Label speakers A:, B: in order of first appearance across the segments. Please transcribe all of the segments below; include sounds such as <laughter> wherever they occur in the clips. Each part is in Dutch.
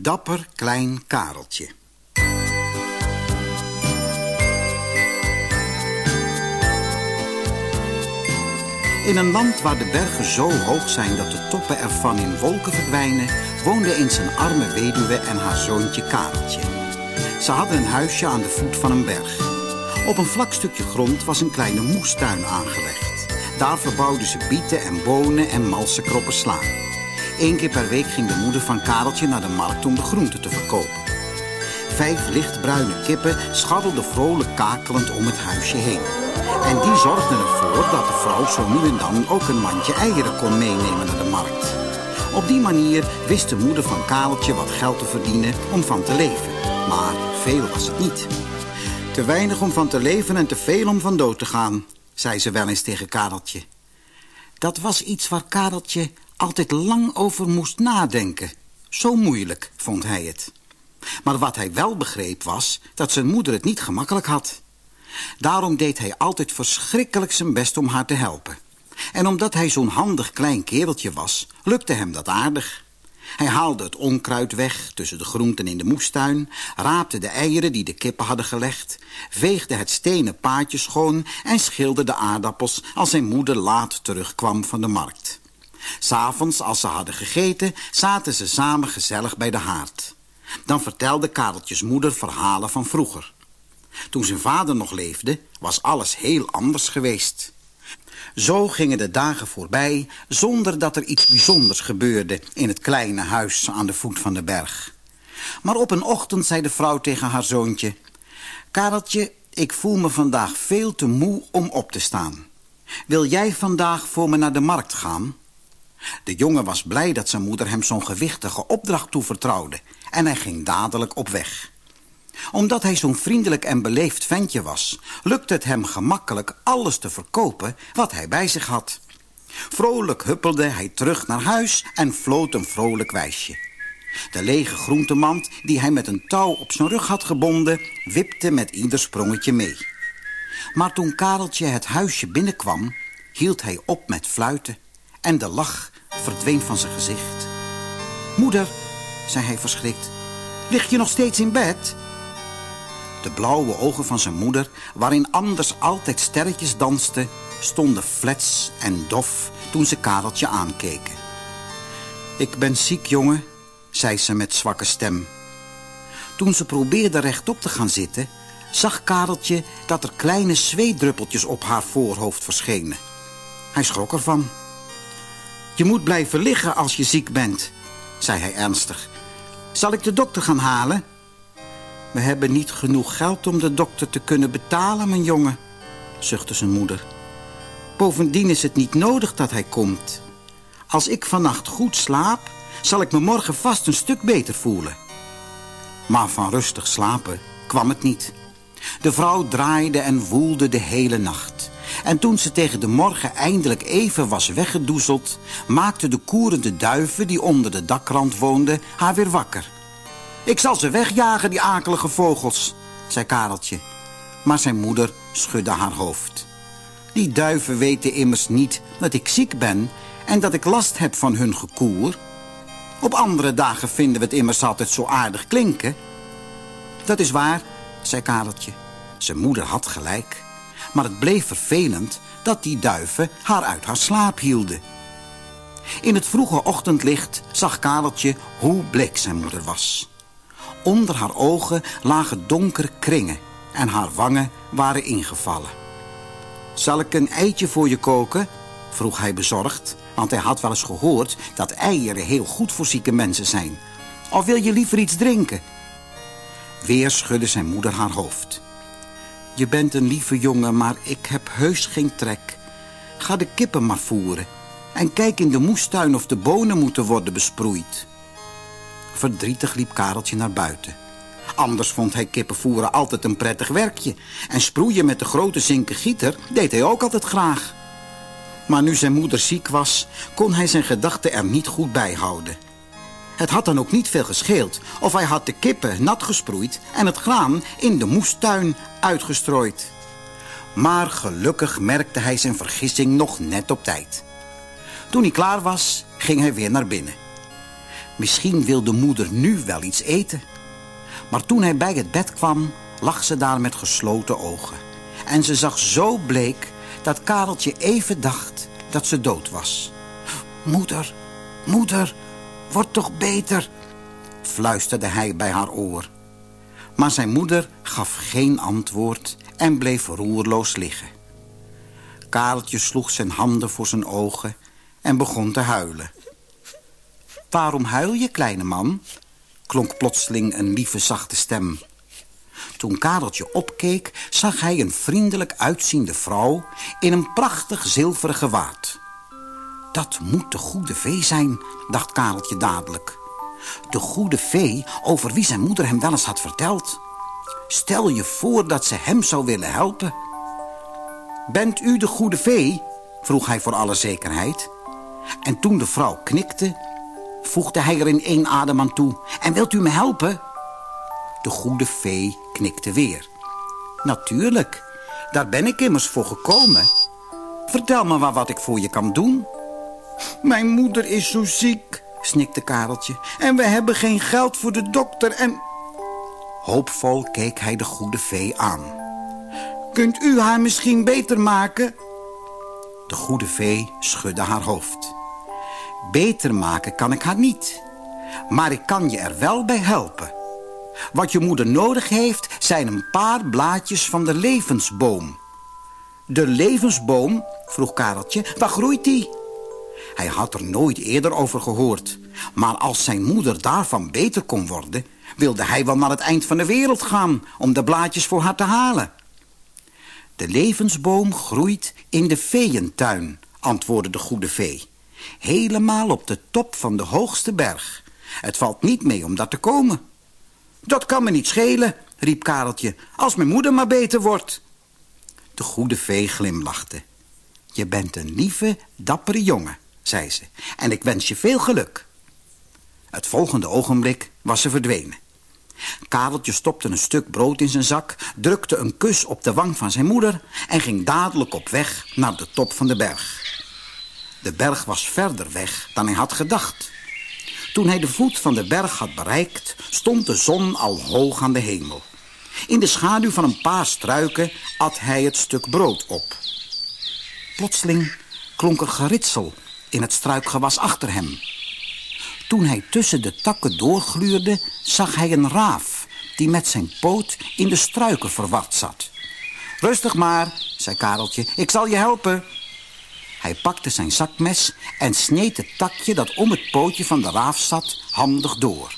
A: Dapper klein Kareltje. In een land waar de bergen zo hoog zijn dat de toppen ervan in wolken verdwijnen... woonde eens een arme weduwe en haar zoontje Kareltje. Ze hadden een huisje aan de voet van een berg. Op een vlak stukje grond was een kleine moestuin aangelegd. Daar verbouwden ze bieten en bonen en malse kroppen sla. Eén keer per week ging de moeder van Kareltje naar de markt om de groenten te verkopen. Vijf lichtbruine kippen scharrelden vrolijk kakelend om het huisje heen. En die zorgden ervoor dat de vrouw zo nu en dan ook een mandje eieren kon meenemen naar de markt. Op die manier wist de moeder van Kareltje wat geld te verdienen om van te leven. Maar veel was het niet. Te weinig om van te leven en te veel om van dood te gaan, zei ze wel eens tegen Kareltje. Dat was iets waar Kareltje altijd lang over moest nadenken. Zo moeilijk vond hij het. Maar wat hij wel begreep was dat zijn moeder het niet gemakkelijk had. Daarom deed hij altijd verschrikkelijk zijn best om haar te helpen. En omdat hij zo'n handig klein kereltje was, lukte hem dat aardig. Hij haalde het onkruid weg tussen de groenten in de moestuin... raapte de eieren die de kippen hadden gelegd... veegde het stenen paadje schoon... en schilde de aardappels als zijn moeder laat terugkwam van de markt. S'avonds, als ze hadden gegeten, zaten ze samen gezellig bij de haard. Dan vertelde Kareltjes moeder verhalen van vroeger. Toen zijn vader nog leefde, was alles heel anders geweest. Zo gingen de dagen voorbij zonder dat er iets bijzonders gebeurde... in het kleine huis aan de voet van de berg. Maar op een ochtend zei de vrouw tegen haar zoontje... Kareltje, ik voel me vandaag veel te moe om op te staan. Wil jij vandaag voor me naar de markt gaan? De jongen was blij dat zijn moeder hem zo'n gewichtige opdracht toevertrouwde... en hij ging dadelijk op weg omdat hij zo'n vriendelijk en beleefd ventje was... lukte het hem gemakkelijk alles te verkopen wat hij bij zich had. Vrolijk huppelde hij terug naar huis en floot een vrolijk wijsje. De lege groentemand, die hij met een touw op zijn rug had gebonden... wipte met ieder sprongetje mee. Maar toen Kareltje het huisje binnenkwam... hield hij op met fluiten en de lach verdween van zijn gezicht. Moeder, zei hij verschrikt, lig je nog steeds in bed? De blauwe ogen van zijn moeder, waarin anders altijd sterretjes dansten... stonden flets en dof toen ze Kareltje aankeken. Ik ben ziek, jongen, zei ze met zwakke stem. Toen ze probeerde rechtop te gaan zitten... zag Kareltje dat er kleine zweetdruppeltjes op haar voorhoofd verschenen. Hij schrok ervan. Je moet blijven liggen als je ziek bent, zei hij ernstig. Zal ik de dokter gaan halen? We hebben niet genoeg geld om de dokter te kunnen betalen, mijn jongen, zuchtte zijn moeder. Bovendien is het niet nodig dat hij komt. Als ik vannacht goed slaap, zal ik me morgen vast een stuk beter voelen. Maar van rustig slapen kwam het niet. De vrouw draaide en woelde de hele nacht. En toen ze tegen de morgen eindelijk even was weggedoezeld... maakten de koerende duiven die onder de dakrand woonden haar weer wakker. Ik zal ze wegjagen, die akelige vogels, zei Kareltje. Maar zijn moeder schudde haar hoofd. Die duiven weten immers niet dat ik ziek ben... en dat ik last heb van hun gekoer. Op andere dagen vinden we het immers altijd zo aardig klinken. Dat is waar, zei Kareltje. Zijn moeder had gelijk. Maar het bleef vervelend dat die duiven haar uit haar slaap hielden. In het vroege ochtendlicht zag Kareltje hoe bleek zijn moeder was. Onder haar ogen lagen donkere kringen en haar wangen waren ingevallen. Zal ik een eitje voor je koken? vroeg hij bezorgd, want hij had wel eens gehoord dat eieren heel goed voor zieke mensen zijn. Of wil je liever iets drinken? Weer schudde zijn moeder haar hoofd. Je bent een lieve jongen, maar ik heb heus geen trek. Ga de kippen maar voeren en kijk in de moestuin of de bonen moeten worden besproeid. Verdrietig liep Kareltje naar buiten. Anders vond hij kippenvoeren altijd een prettig werkje. En sproeien met de grote zinken gieter deed hij ook altijd graag. Maar nu zijn moeder ziek was, kon hij zijn gedachten er niet goed bij houden. Het had dan ook niet veel gescheeld of hij had de kippen nat gesproeid... en het graan in de moestuin uitgestrooid. Maar gelukkig merkte hij zijn vergissing nog net op tijd. Toen hij klaar was, ging hij weer naar binnen. Misschien wilde moeder nu wel iets eten. Maar toen hij bij het bed kwam, lag ze daar met gesloten ogen. En ze zag zo bleek dat Kareltje even dacht dat ze dood was. Moeder, moeder, word toch beter, fluisterde hij bij haar oor. Maar zijn moeder gaf geen antwoord en bleef roerloos liggen. Kareltje sloeg zijn handen voor zijn ogen en begon te huilen. Waarom huil je, kleine man? klonk plotseling een lieve zachte stem. Toen Kareltje opkeek, zag hij een vriendelijk uitziende vrouw in een prachtig zilveren gewaad. Dat moet de goede vee zijn, dacht Kareltje dadelijk. De goede vee over wie zijn moeder hem wel eens had verteld. Stel je voor dat ze hem zou willen helpen. Bent u de goede vee? vroeg hij voor alle zekerheid. En toen de vrouw knikte, voegde hij er in één adem aan toe. En wilt u me helpen? De goede vee knikte weer. Natuurlijk, daar ben ik immers voor gekomen. Vertel me maar wat ik voor je kan doen. Mijn moeder is zo ziek, snikte Kareltje. En we hebben geen geld voor de dokter en... Hoopvol keek hij de goede vee aan. Kunt u haar misschien beter maken? De goede vee schudde haar hoofd. Beter maken kan ik haar niet. Maar ik kan je er wel bij helpen. Wat je moeder nodig heeft zijn een paar blaadjes van de levensboom. De levensboom, vroeg Kareltje, waar groeit die? Hij had er nooit eerder over gehoord. Maar als zijn moeder daarvan beter kon worden... wilde hij wel naar het eind van de wereld gaan... om de blaadjes voor haar te halen. De levensboom groeit in de veeëntuin, antwoordde de goede vee. Helemaal op de top van de hoogste berg. Het valt niet mee om daar te komen. Dat kan me niet schelen, riep Kareltje, als mijn moeder maar beter wordt. De goede vee glimlachte. Je bent een lieve, dappere jongen, zei ze, en ik wens je veel geluk. Het volgende ogenblik was ze verdwenen. Kareltje stopte een stuk brood in zijn zak, drukte een kus op de wang van zijn moeder... en ging dadelijk op weg naar de top van de berg. De berg was verder weg dan hij had gedacht. Toen hij de voet van de berg had bereikt, stond de zon al hoog aan de hemel. In de schaduw van een paar struiken at hij het stuk brood op. Plotseling klonk er geritsel in het struikgewas achter hem. Toen hij tussen de takken doorgluurde, zag hij een raaf... die met zijn poot in de struiken verward zat. Rustig maar, zei Kareltje, ik zal je helpen. Hij pakte zijn zakmes en sneed het takje dat om het pootje van de raaf zat handig door.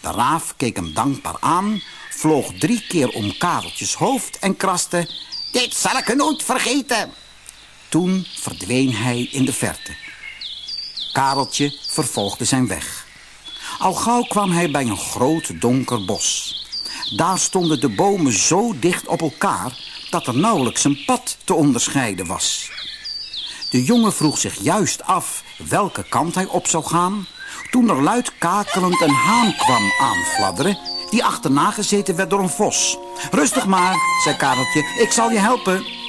A: De raaf keek hem dankbaar aan, vloog drie keer om Kareltjes hoofd en kraste... Dit zal ik nooit vergeten. Toen verdween hij in de verte. Kareltje vervolgde zijn weg. Al gauw kwam hij bij een groot donker bos. Daar stonden de bomen zo dicht op elkaar dat er nauwelijks een pad te onderscheiden was. De jongen vroeg zich juist af welke kant hij op zou gaan... toen er luid kakelend een haan kwam aanfladderen... die achterna gezeten werd door een vos. Rustig maar, zei Kareltje, ik zal je helpen.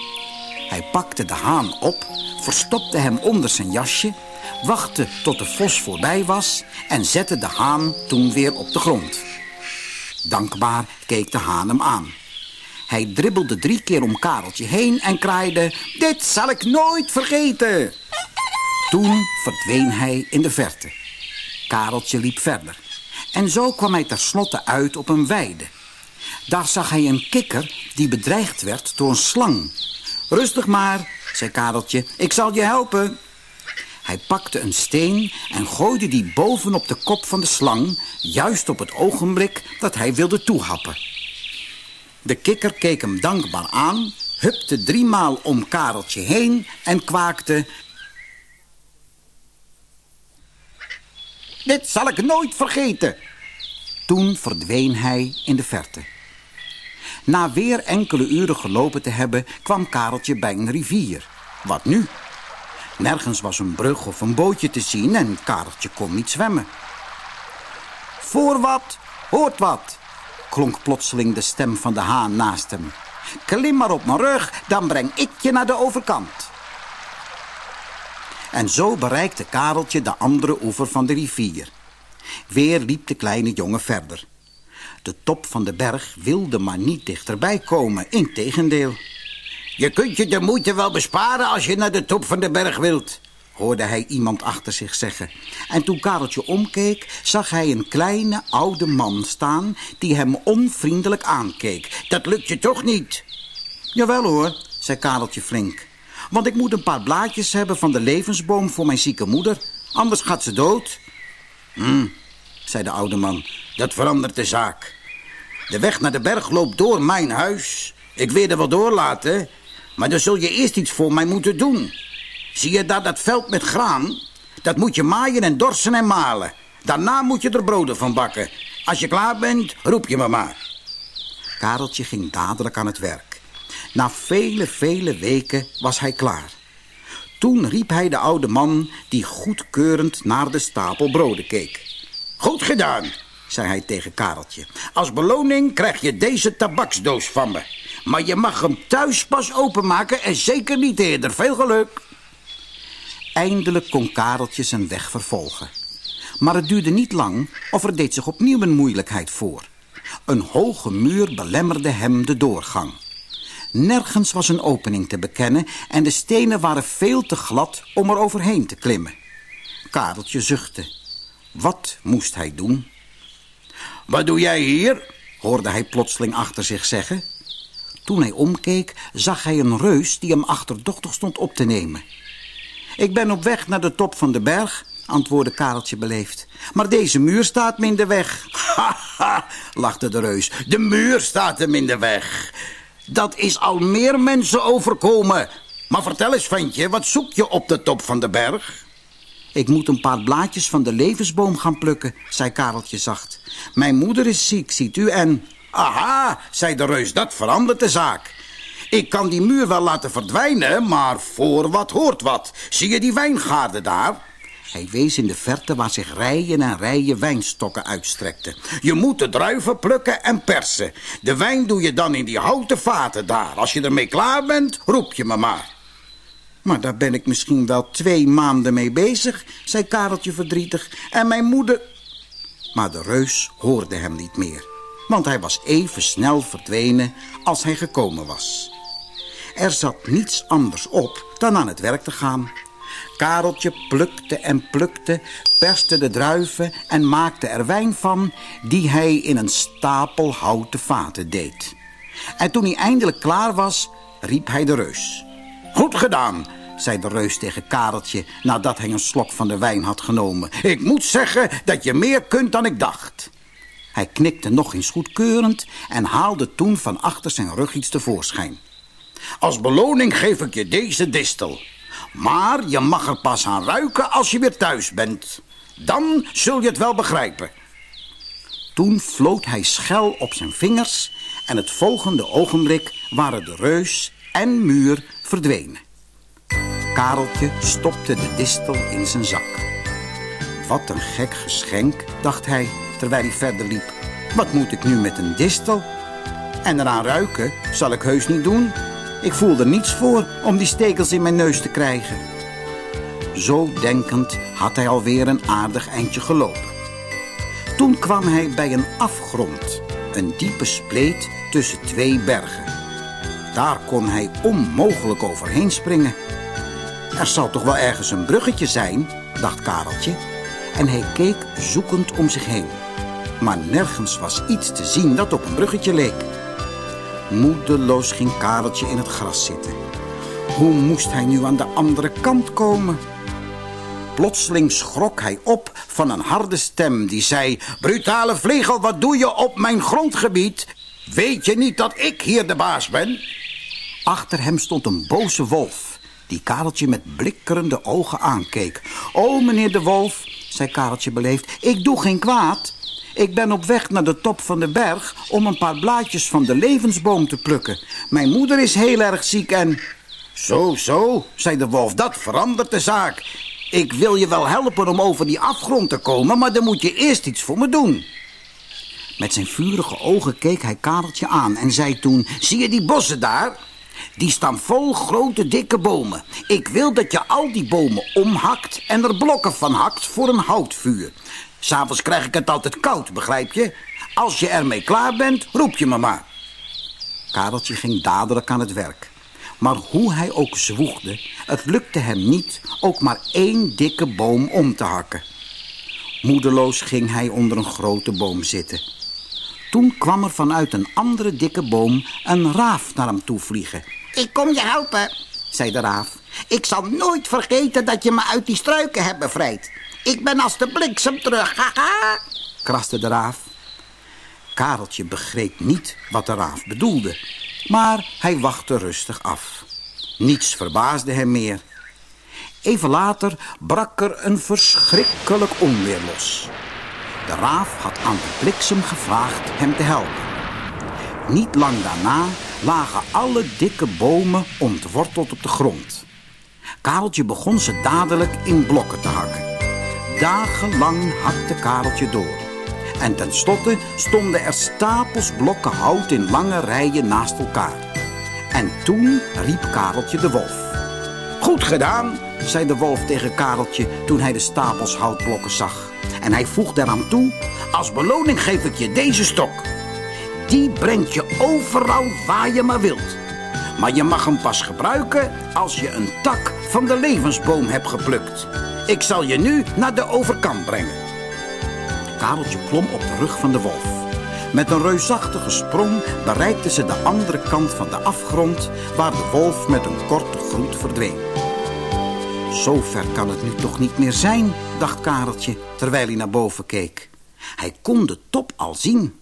A: Hij pakte de haan op, verstopte hem onder zijn jasje... wachtte tot de vos voorbij was... en zette de haan toen weer op de grond. Dankbaar keek de haan hem aan. Hij dribbelde drie keer om Kareltje heen en kraaide... Dit zal ik nooit vergeten. Toen verdween hij in de verte. Kareltje liep verder. En zo kwam hij tenslotte uit op een weide. Daar zag hij een kikker die bedreigd werd door een slang. Rustig maar, zei Kareltje, ik zal je helpen. Hij pakte een steen en gooide die bovenop de kop van de slang... juist op het ogenblik dat hij wilde toehappen. De kikker keek hem dankbaar aan, hupte driemaal om Kareltje heen en kwaakte... Dit zal ik nooit vergeten. Toen verdween hij in de verte. Na weer enkele uren gelopen te hebben, kwam Kareltje bij een rivier. Wat nu? Nergens was een brug of een bootje te zien en Kareltje kon niet zwemmen. Voor wat, hoort wat, klonk plotseling de stem van de haan naast hem. Klim maar op mijn rug, dan breng ik je naar de overkant. En zo bereikte Kareltje de andere oever van de rivier. Weer liep de kleine jongen verder. De top van de berg wilde maar niet dichterbij komen, integendeel. Je kunt je de moeite wel besparen als je naar de top van de berg wilt, hoorde hij iemand achter zich zeggen. En toen Kareltje omkeek, zag hij een kleine oude man staan die hem onvriendelijk aankeek. Dat lukt je toch niet? Jawel hoor, zei Kareltje flink. Want ik moet een paar blaadjes hebben van de levensboom voor mijn zieke moeder. Anders gaat ze dood. Hm, zei de oude man, dat verandert de zaak. De weg naar de berg loopt door mijn huis. Ik wil er wel doorlaten, maar dan zul je eerst iets voor mij moeten doen. Zie je daar dat veld met graan? Dat moet je maaien en dorsen en malen. Daarna moet je er broden van bakken. Als je klaar bent, roep je me maar. Kareltje ging dadelijk aan het werk. Na vele, vele weken was hij klaar. Toen riep hij de oude man die goedkeurend naar de stapel broden keek. Goed gedaan, zei hij tegen Kareltje. Als beloning krijg je deze tabaksdoos van me. Maar je mag hem thuis pas openmaken en zeker niet eerder. Veel geluk. Eindelijk kon Kareltje zijn weg vervolgen. Maar het duurde niet lang of er deed zich opnieuw een moeilijkheid voor. Een hoge muur belemmerde hem de doorgang. Nergens was een opening te bekennen en de stenen waren veel te glad om er overheen te klimmen. Kareltje zuchtte. Wat moest hij doen? Wat doe jij hier? hoorde hij plotseling achter zich zeggen. Toen hij omkeek, zag hij een reus die hem achterdochtig stond op te nemen. Ik ben op weg naar de top van de berg, antwoordde Kareltje beleefd. Maar deze muur staat me in de weg. <laughs> Haha, lachte de reus. De muur staat hem in de weg. Dat is al meer mensen overkomen. Maar vertel eens, ventje, wat zoek je op de top van de berg? Ik moet een paar blaadjes van de levensboom gaan plukken, zei Kareltje zacht. Mijn moeder is ziek, ziet u, en... Aha, zei de reus, dat verandert de zaak. Ik kan die muur wel laten verdwijnen, maar voor wat hoort wat. Zie je die wijngaarden daar? Hij wees in de verte waar zich rijen en rijen wijnstokken uitstrekten. Je moet de druiven plukken en persen. De wijn doe je dan in die houten vaten daar. Als je ermee klaar bent, roep je me maar. Maar daar ben ik misschien wel twee maanden mee bezig, zei Kareltje verdrietig. En mijn moeder... Maar de reus hoorde hem niet meer. Want hij was even snel verdwenen als hij gekomen was. Er zat niets anders op dan aan het werk te gaan. Kareltje plukte en plukte, perste de druiven en maakte er wijn van... die hij in een stapel houten vaten deed. En toen hij eindelijk klaar was, riep hij de reus. Goed gedaan, zei de reus tegen Kareltje nadat hij een slok van de wijn had genomen. Ik moet zeggen dat je meer kunt dan ik dacht. Hij knikte nog eens goedkeurend en haalde toen van achter zijn rug iets tevoorschijn. Als beloning geef ik je deze distel. Maar je mag er pas aan ruiken als je weer thuis bent. Dan zul je het wel begrijpen. Toen floot hij schel op zijn vingers... en het volgende ogenblik waren de reus en muur verdwenen. Kareltje stopte de distel in zijn zak. Wat een gek geschenk, dacht hij terwijl hij verder liep. Wat moet ik nu met een distel? En eraan ruiken zal ik heus niet doen. Ik voel er niets voor om die stekels in mijn neus te krijgen. Zo denkend had hij alweer een aardig eindje gelopen. Toen kwam hij bij een afgrond, een diepe spleet tussen twee bergen. Daar kon hij onmogelijk overheen springen. Er zal toch wel ergens een bruggetje zijn, dacht Kareltje. En hij keek zoekend om zich heen. Maar nergens was iets te zien dat op een bruggetje leek. Moedeloos ging Kareltje in het gras zitten. Hoe moest hij nu aan de andere kant komen? Plotseling schrok hij op van een harde stem die zei... Brutale vlegel, wat doe je op mijn grondgebied? Weet je niet dat ik hier de baas ben? Achter hem stond een boze wolf die Kareltje met blikkerende ogen aankeek. O, meneer de wolf, zei Kareltje beleefd, ik doe geen kwaad. Ik ben op weg naar de top van de berg om een paar blaadjes van de levensboom te plukken. Mijn moeder is heel erg ziek en... Zo, zo, zei de wolf, dat verandert de zaak. Ik wil je wel helpen om over die afgrond te komen, maar dan moet je eerst iets voor me doen. Met zijn vurige ogen keek hij Kareltje aan en zei toen... Zie je die bossen daar? Die staan vol grote dikke bomen. Ik wil dat je al die bomen omhakt en er blokken van hakt voor een houtvuur. S'avonds krijg ik het altijd koud, begrijp je? Als je ermee klaar bent, roep je me maar. Kareltje ging dadelijk aan het werk. Maar hoe hij ook zwoegde, het lukte hem niet ook maar één dikke boom om te hakken. Moedeloos ging hij onder een grote boom zitten. Toen kwam er vanuit een andere dikke boom een raaf naar hem toe vliegen.
B: Ik kom je helpen,
A: zei de raaf.
B: Ik zal nooit vergeten dat je me uit die struiken hebt bevrijd. Ik ben als de bliksem terug, haha,
A: kraste de raaf. Kareltje begreep niet wat de raaf bedoelde, maar hij wachtte rustig af. Niets verbaasde hem meer. Even later brak er een verschrikkelijk onweer los. De raaf had aan de bliksem gevraagd hem te helpen. Niet lang daarna lagen alle dikke bomen ontworteld op de grond. Kareltje begon ze dadelijk in blokken te hakken. Dagenlang hakte Kareltje door. En tenslotte stonden er stapels blokken hout in lange rijen naast elkaar. En toen riep Kareltje de wolf. Goed gedaan, zei de wolf tegen Kareltje toen hij de stapels houtblokken zag. En hij voegde eraan toe, als beloning geef ik je deze stok. Die brengt je overal waar je maar wilt. Maar je mag hem pas gebruiken als je een tak van de levensboom hebt geplukt. Ik zal je nu naar de overkant brengen. Kareltje klom op de rug van de wolf. Met een reusachtige sprong bereikten ze de andere kant van de afgrond... waar de wolf met een korte groet verdween. Zo ver kan het nu toch niet meer zijn, dacht Kareltje terwijl hij naar boven keek. Hij kon de top al zien.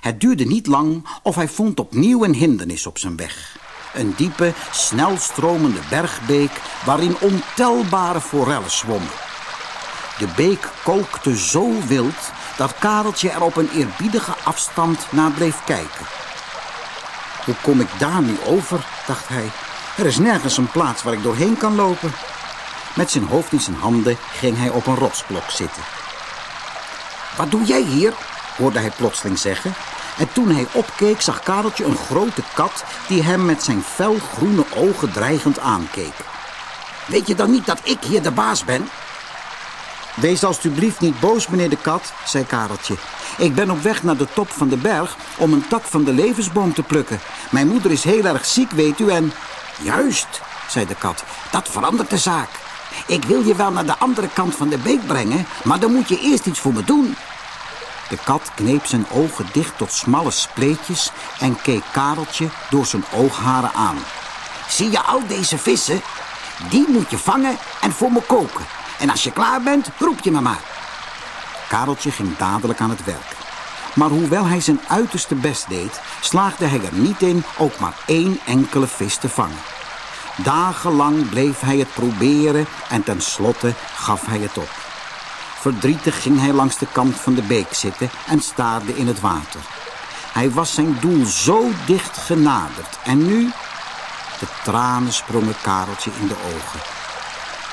A: Het duurde niet lang of hij vond opnieuw een hindernis op zijn weg. Een diepe, snelstromende bergbeek waarin ontelbare forellen zwommen. De beek kookte zo wild dat Kareltje er op een eerbiedige afstand naar bleef kijken. Hoe kom ik daar nu over, dacht hij. Er is nergens een plaats waar ik doorheen kan lopen. Met zijn hoofd in zijn handen ging hij op een rotsblok zitten. Wat doe jij hier? hoorde hij plotseling zeggen. En toen hij opkeek zag Kareltje een grote kat die hem met zijn felgroene ogen dreigend aankeek. Weet je dan niet dat ik hier de baas ben? Wees alstublieft niet boos, meneer de kat, zei Kareltje. Ik ben op weg naar de top van de berg om een tak van de levensboom te plukken. Mijn moeder is heel erg ziek, weet u, en... Juist, zei de kat, dat verandert de zaak. Ik wil je wel naar de andere kant van de beek brengen, maar dan moet je eerst iets voor me doen. De kat kneep zijn ogen dicht tot smalle spleetjes en keek Kareltje door zijn oogharen aan. Zie je al deze vissen? Die moet je vangen en voor me koken. En als je klaar bent, roep je me maar. Kareltje ging dadelijk aan het werk. Maar hoewel hij zijn uiterste best deed, slaagde hij er niet in ook maar één enkele vis te vangen. Dagenlang bleef hij het proberen en tenslotte gaf hij het op. Verdrietig ging hij langs de kant van de beek zitten en staarde in het water. Hij was zijn doel zo dicht genaderd en nu... De tranen sprongen Kareltje in de ogen.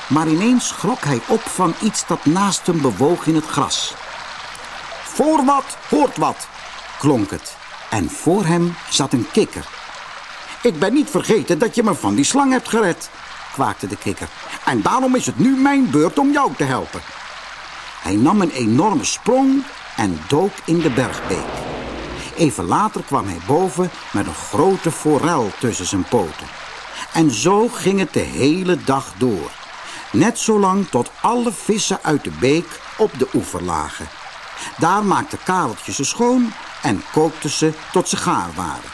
A: Maar ineens schrok hij op van iets dat naast hem bewoog in het gras. Voor wat, hoort wat, klonk het. En voor hem zat een kikker. Ik ben niet vergeten dat je me van die slang hebt gered, kwaakte de kikker. En daarom is het nu mijn beurt om jou te helpen. Hij nam een enorme sprong en dook in de bergbeek. Even later kwam hij boven met een grote forel tussen zijn poten. En zo ging het de hele dag door. Net zolang tot alle vissen uit de beek op de oever lagen. Daar maakte Kareltje ze schoon en kookte ze tot ze gaar waren.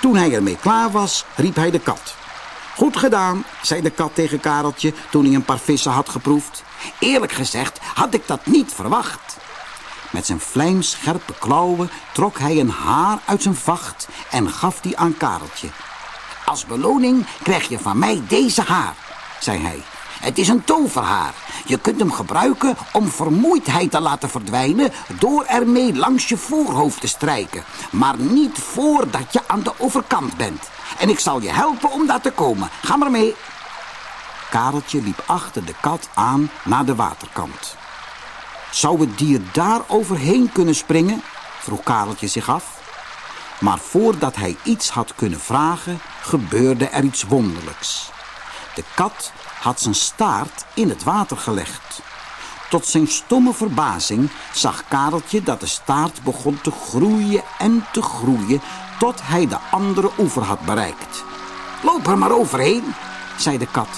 A: Toen hij ermee klaar was, riep hij de kat. Goed gedaan, zei de kat tegen Kareltje toen hij een paar vissen had geproefd. Eerlijk gezegd had ik dat niet verwacht. Met zijn vlijmscherpe klauwen trok hij een haar uit zijn vacht en gaf die aan Kareltje. Als beloning krijg je van mij deze haar, zei hij. Het is een toverhaar. Je kunt hem gebruiken om vermoeidheid te laten verdwijnen... door ermee langs je voorhoofd te strijken. Maar niet voordat je aan de overkant bent. En ik zal je helpen om daar te komen. Ga maar mee. Kareltje liep achter de kat aan naar de waterkant. Zou het dier daar overheen kunnen springen? vroeg Kareltje zich af. Maar voordat hij iets had kunnen vragen, gebeurde er iets wonderlijks. De kat had zijn staart in het water gelegd. Tot zijn stomme verbazing zag Kareltje dat de staart begon te groeien en te groeien... tot hij de andere oever had bereikt.
B: Loop er maar overheen,
A: zei de kat.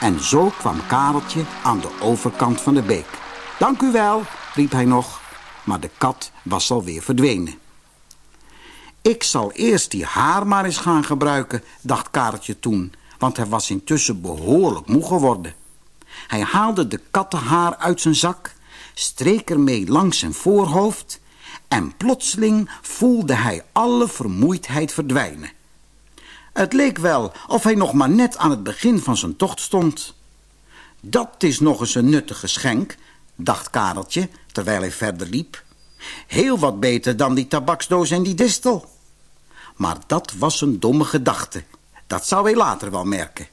A: En zo kwam Kareltje aan de overkant van de beek. Dank u wel, riep hij nog, maar de kat was alweer verdwenen. Ik zal eerst die haar maar eens gaan gebruiken, dacht Kareltje toen, want hij was intussen behoorlijk moe geworden. Hij haalde de kattenhaar uit zijn zak, streek ermee langs zijn voorhoofd en plotseling voelde hij alle vermoeidheid verdwijnen. Het leek wel of hij nog maar net aan het begin van zijn tocht stond. Dat is nog eens een nuttig geschenk, dacht Kareltje terwijl hij verder liep. Heel wat beter dan die tabaksdoos en die distel. Maar dat was een domme gedachte. Dat zou hij later wel merken.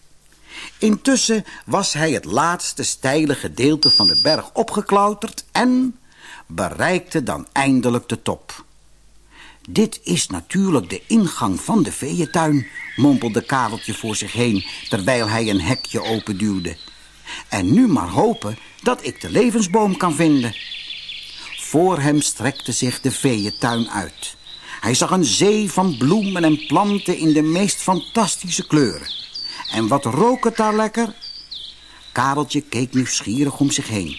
A: Intussen was hij het laatste steile gedeelte van de berg opgeklauterd en bereikte dan eindelijk de top. Dit is natuurlijk de ingang van de veeëntuin, mompelde Kareltje voor zich heen, terwijl hij een hekje openduwde. En nu maar hopen dat ik de levensboom kan vinden. Voor hem strekte zich de veeëntuin uit. Hij zag een zee van bloemen en planten in de meest fantastische kleuren. En wat rook het daar lekker? Kareltje keek nieuwsgierig om zich heen.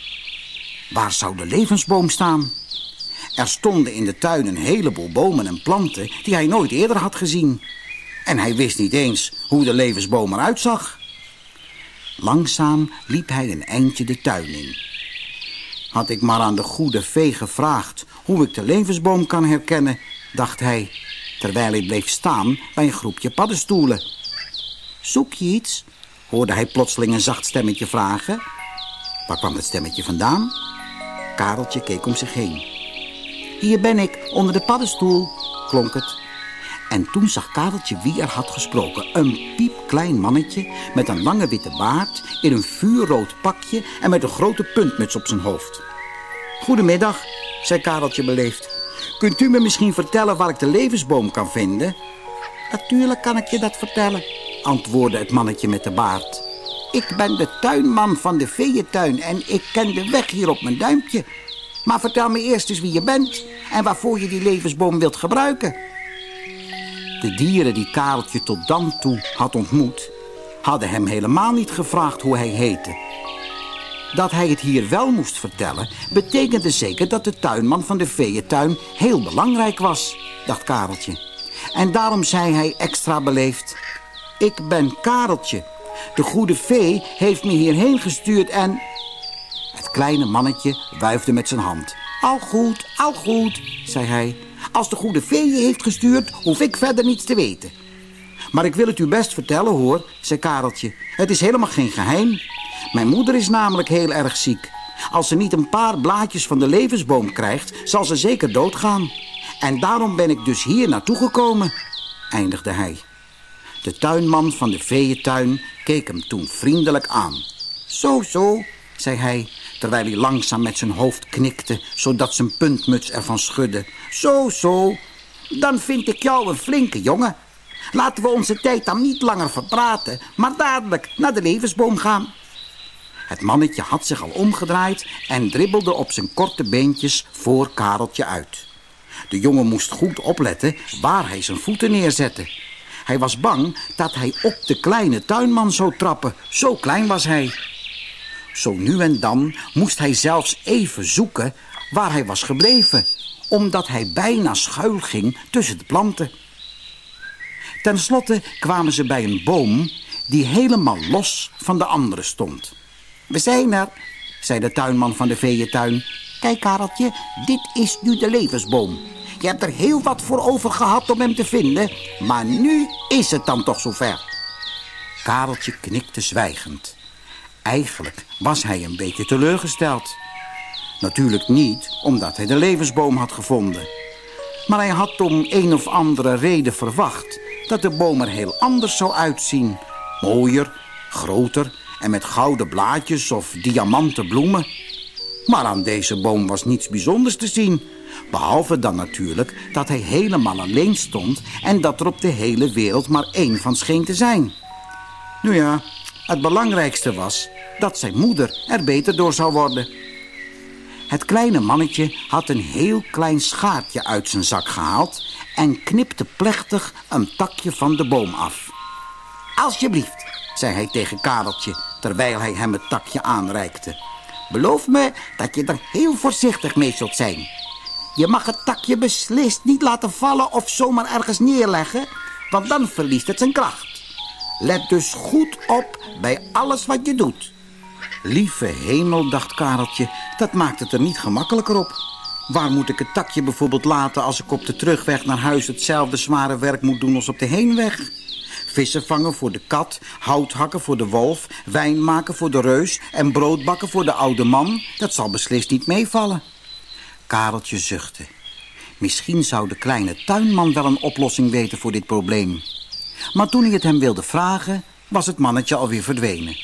A: Waar zou de levensboom staan? Er stonden in de tuin een heleboel bomen en planten die hij nooit eerder had gezien. En hij wist niet eens hoe de levensboom eruit zag. Langzaam liep hij een eindje de tuin in. Had ik maar aan de goede vee gevraagd hoe ik de levensboom kan herkennen, dacht hij, terwijl hij bleef staan bij een groepje paddenstoelen. Zoek je iets? hoorde hij plotseling een zacht stemmetje vragen. Waar kwam het stemmetje vandaan? Kareltje keek om zich heen. Hier ben ik, onder de paddenstoel, klonk het. En toen zag Kareltje wie er had gesproken. Een piepklein mannetje met een lange witte baard... in een vuurrood pakje en met een grote puntmuts op zijn hoofd. Goedemiddag, zei Kareltje beleefd. Kunt u me misschien vertellen waar ik de levensboom kan vinden? Natuurlijk kan ik je dat vertellen, antwoordde het mannetje met de baard. Ik ben de tuinman van de veeëntuin en ik ken de weg hier op mijn duimpje. Maar vertel me eerst eens wie je bent en waarvoor je die levensboom wilt gebruiken. De dieren die Kareltje tot dan toe had ontmoet... hadden hem helemaal niet gevraagd hoe hij heette. Dat hij het hier wel moest vertellen... betekende zeker dat de tuinman van de veeëntuin heel belangrijk was, dacht Kareltje. En daarom zei hij extra beleefd... Ik ben Kareltje. De goede vee heeft me hierheen gestuurd en... Het kleine mannetje wuifde met zijn hand. Al goed, al goed, zei hij. Als de goede vee je heeft gestuurd, hoef ik verder niets te weten. Maar ik wil het u best vertellen, hoor, zei Kareltje. Het is helemaal geen geheim. Mijn moeder is namelijk heel erg ziek. Als ze niet een paar blaadjes van de levensboom krijgt, zal ze zeker doodgaan. En daarom ben ik dus hier naartoe gekomen, eindigde hij. De tuinman van de veeëntuin keek hem toen vriendelijk aan. Zo, zo, zei hij, terwijl hij langzaam met zijn hoofd knikte... zodat zijn puntmuts ervan schudde. Zo, zo, dan vind ik jou een flinke jongen. Laten we onze tijd dan niet langer verpraten... maar dadelijk naar de levensboom gaan. Het mannetje had zich al omgedraaid... en dribbelde op zijn korte beentjes voor Kareltje uit. De jongen moest goed opletten waar hij zijn voeten neerzette... Hij was bang dat hij op de kleine tuinman zou trappen. Zo klein was hij. Zo nu en dan moest hij zelfs even zoeken waar hij was gebleven, omdat hij bijna schuil ging tussen de planten. Ten slotte kwamen ze bij een boom die helemaal los van de andere stond. We zijn er, zei de tuinman van de veeëntuin. Kijk, Kareltje, dit is nu de levensboom. Je hebt er heel wat voor over gehad om hem te vinden, maar nu is het dan toch zover. Kareltje knikte zwijgend. Eigenlijk was hij een beetje teleurgesteld. Natuurlijk niet omdat hij de levensboom had gevonden. Maar hij had om een of andere reden verwacht dat de boom er heel anders zou uitzien. Mooier, groter en met gouden blaadjes of diamanten bloemen. Maar aan deze boom was niets bijzonders te zien. Behalve dan natuurlijk dat hij helemaal alleen stond... en dat er op de hele wereld maar één van scheen te zijn. Nu ja, het belangrijkste was dat zijn moeder er beter door zou worden. Het kleine mannetje had een heel klein schaartje uit zijn zak gehaald... en knipte plechtig een takje van de boom af. Alsjeblieft, zei hij tegen Kareltje... terwijl hij hem het takje aanreikte. Beloof me dat je er heel voorzichtig mee zult zijn. Je mag het takje beslist niet laten vallen of zomaar ergens neerleggen... want dan verliest het zijn kracht. Let dus goed op bij alles wat je doet. Lieve hemel, dacht Kareltje, dat maakt het er niet gemakkelijker op. Waar moet ik het takje bijvoorbeeld laten als ik op de terugweg naar huis hetzelfde zware werk moet doen als op de heenweg? Vissen vangen voor de kat, hout hakken voor de wolf, wijn maken voor de reus en brood bakken voor de oude man, dat zal beslist niet meevallen. Kareltje zuchtte. Misschien zou de kleine tuinman wel een oplossing weten voor dit probleem. Maar toen hij het hem wilde vragen, was het mannetje alweer verdwenen.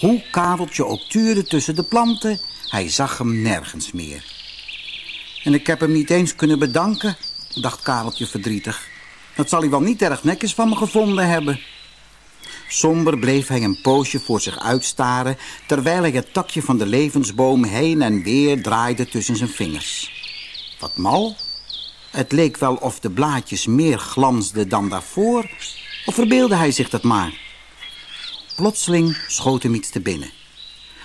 A: Hoe Kareltje ook tuurde tussen de planten, hij zag hem nergens meer. En ik heb hem niet eens kunnen bedanken, dacht Kareltje verdrietig. Dat zal hij wel niet erg netjes van me gevonden hebben. Somber bleef hij een poosje voor zich uitstaren... terwijl hij het takje van de levensboom heen en weer draaide tussen zijn vingers. Wat mal. Het leek wel of de blaadjes meer glansden dan daarvoor... of verbeelde hij zich dat maar? Plotseling schoot hem iets te binnen.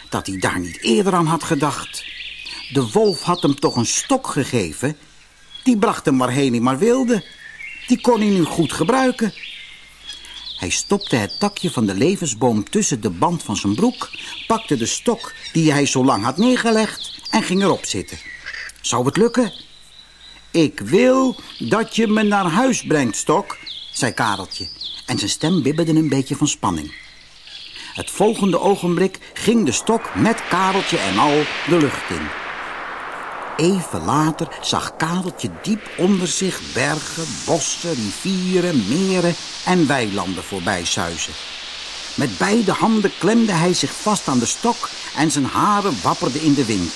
A: Dat hij daar niet eerder aan had gedacht. De wolf had hem toch een stok gegeven... Die bracht hem waarheen hij maar wilde. Die kon hij nu goed gebruiken. Hij stopte het takje van de levensboom tussen de band van zijn broek... pakte de stok die hij zo lang had neergelegd en ging erop zitten. Zou het lukken? Ik wil dat je me naar huis brengt, stok, zei Kareltje. En zijn stem bibberde een beetje van spanning. Het volgende ogenblik ging de stok met Kareltje en al de lucht in. Even later zag Kareltje diep onder zich bergen, bossen, rivieren, meren en weilanden voorbij suizen. Met beide handen klemde hij zich vast aan de stok en zijn haren wapperden in de wind.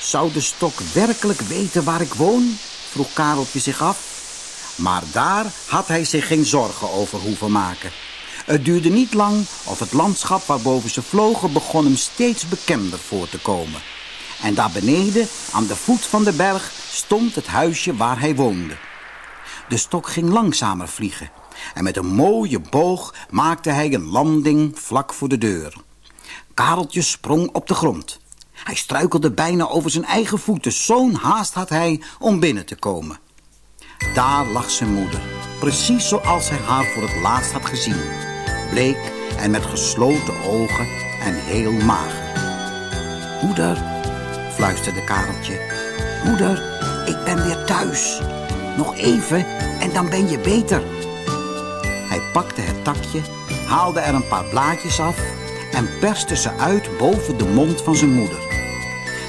A: Zou de stok werkelijk weten waar ik woon? vroeg Kareltje zich af. Maar daar had hij zich geen zorgen over hoeven maken. Het duurde niet lang of het landschap waarboven ze vlogen begon hem steeds bekender voor te komen. En daar beneden, aan de voet van de berg, stond het huisje waar hij woonde. De stok ging langzamer vliegen. En met een mooie boog maakte hij een landing vlak voor de deur. Kareltje sprong op de grond. Hij struikelde bijna over zijn eigen voeten. Zo'n haast had hij om binnen te komen. Daar lag zijn moeder. Precies zoals hij haar voor het laatst had gezien. Bleek en met gesloten ogen en heel mager. Moeder, fluisterde Kareltje. Moeder, ik ben weer thuis. Nog even en dan ben je beter. Hij pakte het takje, haalde er een paar blaadjes af... en perste ze uit boven de mond van zijn moeder.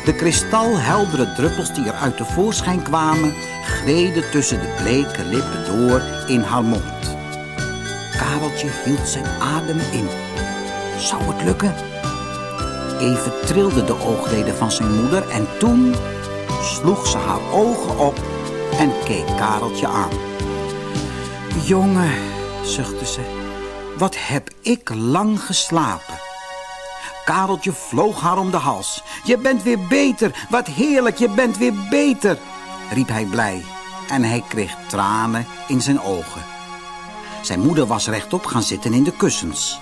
A: De kristalheldere druppels die eruit tevoorschijn kwamen... gleden tussen de bleke lippen door in haar mond. Kareltje hield zijn adem in. Zou het lukken? Even trilden de oogleden van zijn moeder en toen sloeg ze haar ogen op en keek Kareltje aan. Jongen, zuchtte ze, wat heb ik lang geslapen. Kareltje vloog haar om de hals. Je bent weer beter, wat heerlijk, je bent weer beter, riep hij blij. En hij kreeg tranen in zijn ogen. Zijn moeder was rechtop gaan zitten in de kussens.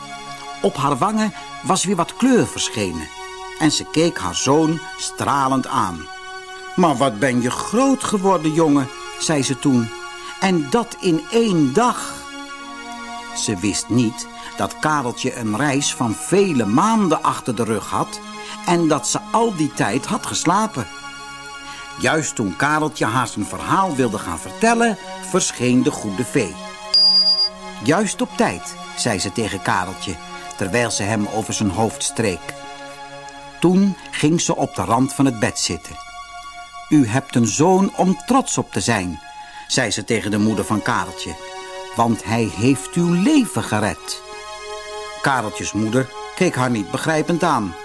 A: Op haar wangen was weer wat kleur verschenen. En ze keek haar zoon stralend aan. Maar wat ben je groot geworden, jongen, zei ze toen. En dat in één dag. Ze wist niet dat Kareltje een reis van vele maanden achter de rug had... en dat ze al die tijd had geslapen. Juist toen Kareltje haar zijn verhaal wilde gaan vertellen... verscheen de goede vee. Juist op tijd, zei ze tegen Kareltje terwijl ze hem over zijn hoofd streek. Toen ging ze op de rand van het bed zitten. U hebt een zoon om trots op te zijn, zei ze tegen de moeder van Kareltje. Want hij heeft uw leven gered. Kareltjes moeder keek haar niet begrijpend aan.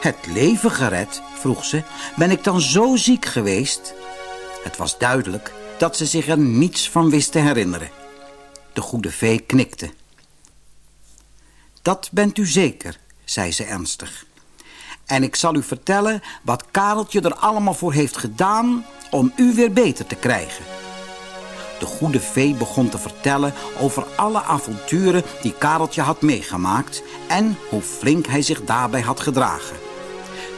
A: Het leven gered, vroeg ze. Ben ik dan zo ziek geweest? Het was duidelijk dat ze zich er niets van wist te herinneren. De goede vee knikte. Dat bent u zeker, zei ze ernstig. En ik zal u vertellen wat Kareltje er allemaal voor heeft gedaan om u weer beter te krijgen. De goede vee begon te vertellen over alle avonturen die Kareltje had meegemaakt en hoe flink hij zich daarbij had gedragen.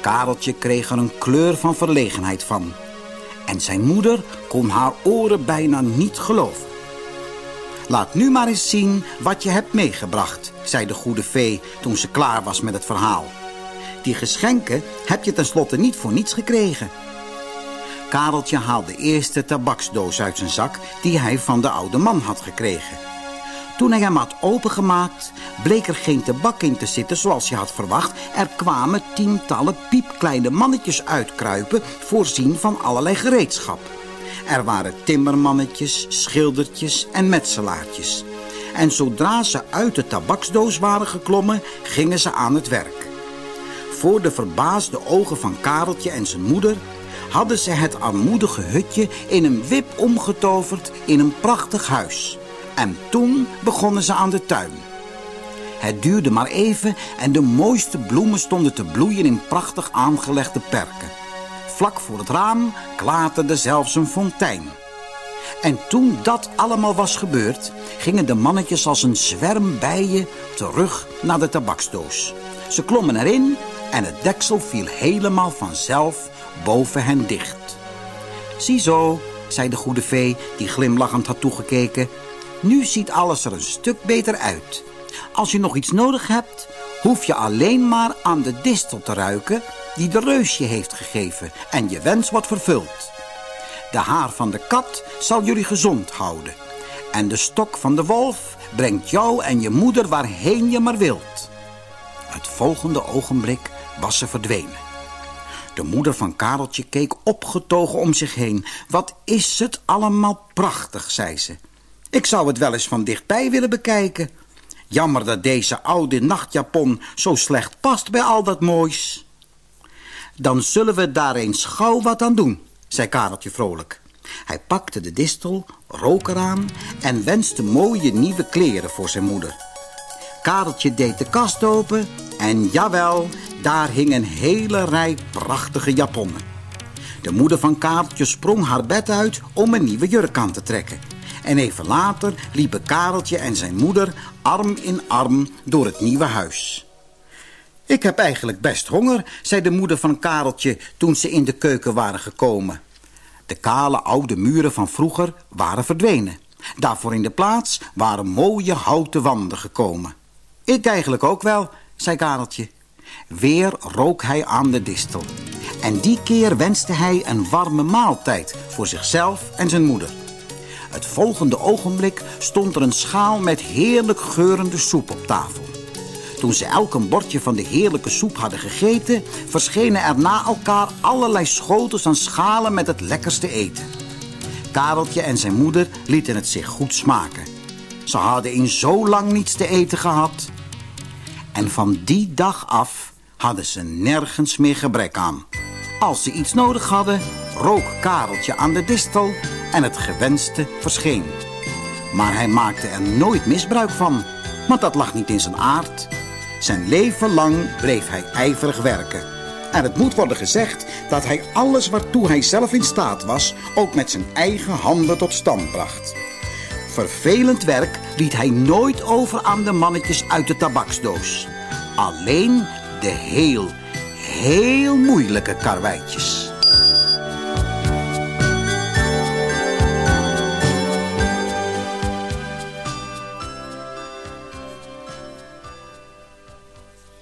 A: Kareltje kreeg er een kleur van verlegenheid van. En zijn moeder kon haar oren bijna niet geloven. Laat nu maar eens zien wat je hebt meegebracht, zei de goede vee toen ze klaar was met het verhaal. Die geschenken heb je tenslotte niet voor niets gekregen. Kareltje haalde de tabaksdoos uit zijn zak die hij van de oude man had gekregen. Toen hij hem had opengemaakt, bleek er geen tabak in te zitten zoals je had verwacht. Er kwamen tientallen piepkleine mannetjes uitkruipen, voorzien van allerlei gereedschap. Er waren timmermannetjes, schildertjes en metselaartjes. En zodra ze uit de tabaksdoos waren geklommen, gingen ze aan het werk. Voor de verbaasde ogen van Kareltje en zijn moeder hadden ze het armoedige hutje in een wip omgetoverd in een prachtig huis. En toen begonnen ze aan de tuin. Het duurde maar even en de mooiste bloemen stonden te bloeien in prachtig aangelegde perken. Vlak voor het raam klaterde zelfs een fontein. En toen dat allemaal was gebeurd, gingen de mannetjes als een zwerm bijen terug naar de tabaksdoos. Ze klommen erin en het deksel viel helemaal vanzelf boven hen dicht. Ziezo, zei de goede vee die glimlachend had toegekeken, nu ziet alles er een stuk beter uit. Als je nog iets nodig hebt, hoef je alleen maar aan de distel te ruiken die de reus je heeft gegeven en je wens wordt vervuld. De haar van de kat zal jullie gezond houden. En de stok van de wolf brengt jou en je moeder waarheen je maar wilt. Het volgende ogenblik was ze verdwenen. De moeder van Kareltje keek opgetogen om zich heen. Wat is het allemaal prachtig, zei ze. Ik zou het wel eens van dichtbij willen bekijken. Jammer dat deze oude nachtjapon zo slecht past bij al dat moois. Dan zullen we daar eens gauw wat aan doen, zei Kareltje vrolijk. Hij pakte de distel, rook eraan en wenste mooie nieuwe kleren voor zijn moeder. Kareltje deed de kast open en jawel, daar hing een hele rij prachtige japonnen. De moeder van Kareltje sprong haar bed uit om een nieuwe jurk aan te trekken. En even later liepen Kareltje en zijn moeder arm in arm door het nieuwe huis. Ik heb eigenlijk best honger, zei de moeder van Kareltje toen ze in de keuken waren gekomen. De kale oude muren van vroeger waren verdwenen. Daarvoor in de plaats waren mooie houten wanden gekomen. Ik eigenlijk ook wel, zei Kareltje. Weer rook hij aan de distel. En die keer wenste hij een warme maaltijd voor zichzelf en zijn moeder. Het volgende ogenblik stond er een schaal met heerlijk geurende soep op tafel. Toen ze elk een bordje van de heerlijke soep hadden gegeten... verschenen er na elkaar allerlei schotels en schalen met het lekkerste eten. Kareltje en zijn moeder lieten het zich goed smaken. Ze hadden in zo lang niets te eten gehad. En van die dag af hadden ze nergens meer gebrek aan. Als ze iets nodig hadden, rook Kareltje aan de distel en het gewenste verscheen. Maar hij maakte er nooit misbruik van, want dat lag niet in zijn aard. Zijn leven lang bleef hij ijverig werken. En het moet worden gezegd dat hij alles waartoe hij zelf in staat was... ook met zijn eigen handen tot stand bracht. Vervelend werk liet hij nooit over aan de mannetjes uit de tabaksdoos. Alleen de heel, heel moeilijke karweitjes.